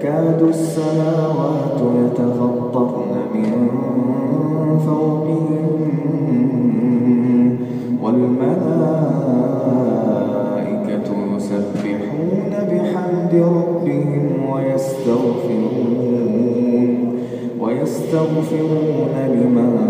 تكاد السماوات يتفطرن من فوقهم والملائكة يسبحون بحمد ربهم ويستغفرون ويستغفرون لمن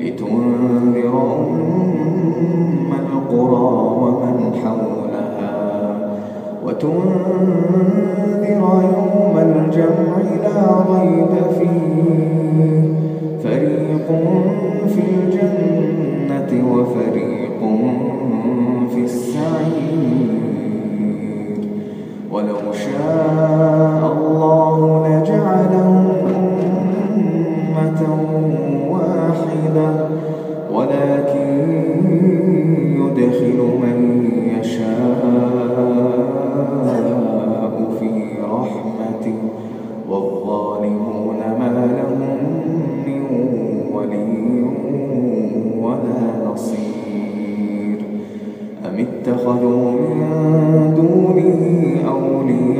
لتنذر أم القرى ومن حولها وتنذر يوم الجمع لا ريب فيه. فريق في الجنة اتخذوا من دونه أولياء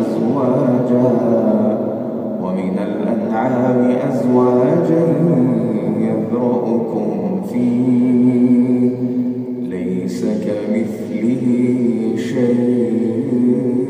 أزواجا ومن الأنعام أزواجا يذرؤكم فيه ليس كمثله شيء.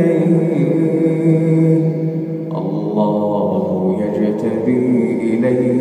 إليه. الله يجتبي إليه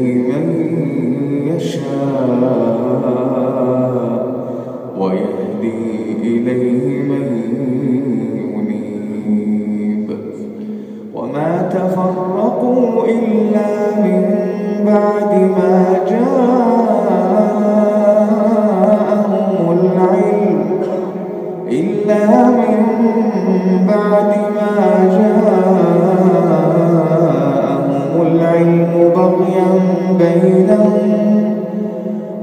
بينهم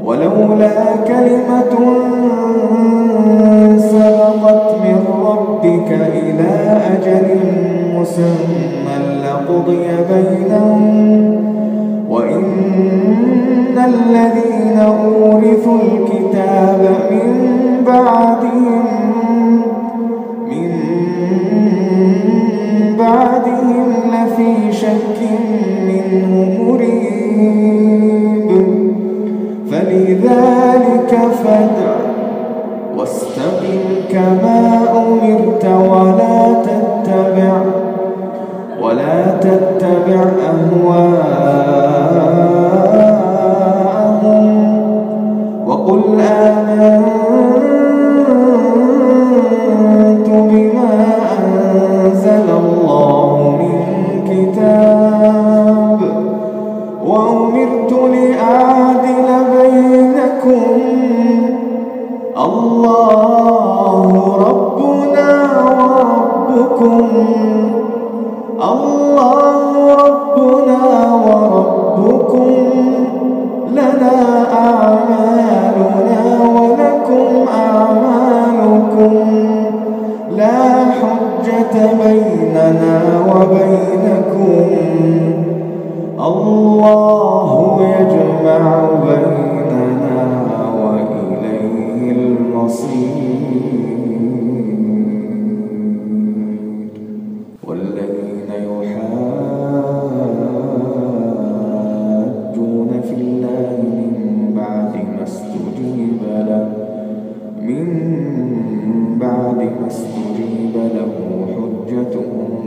ولولا كلمة سبقت من ربك إلى أجل مسمى لقضي بينهم وإن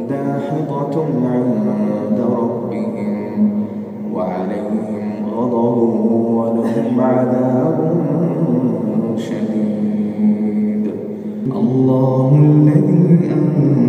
داحضة عند ربهم وعليهم غضب ولهم عذاب شديد. الله الذي أنزل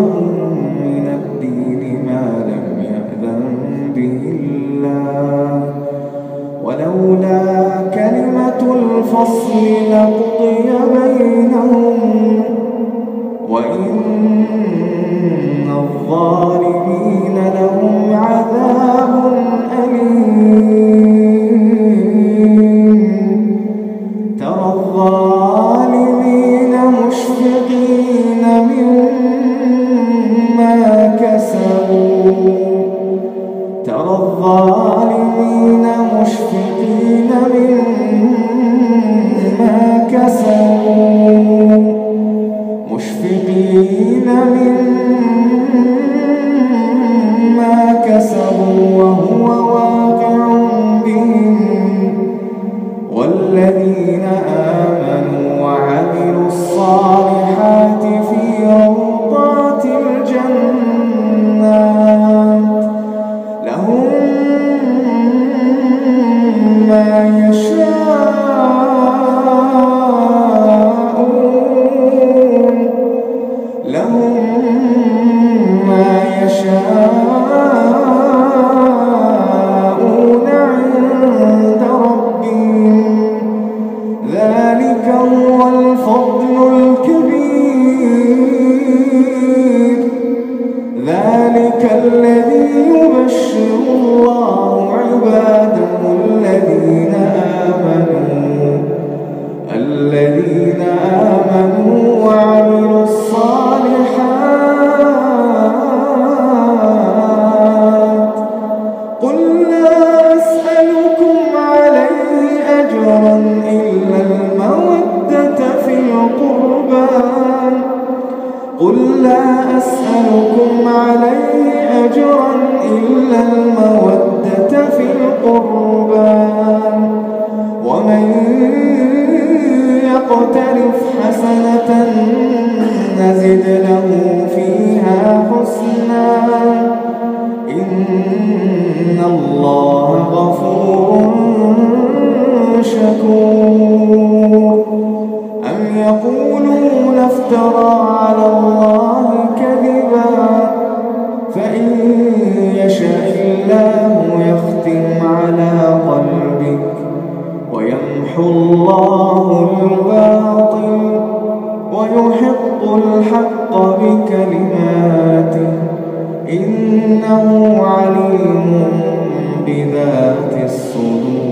كلمة الفصل لقضي بينهم وإن الظالمين ذلك هو الفضل الكبير. ذلك الذي يبشر الله عباده الذين آمنوا. الله الباطل ويحق الحق بكلماته. إنه عليم بذات الصدور.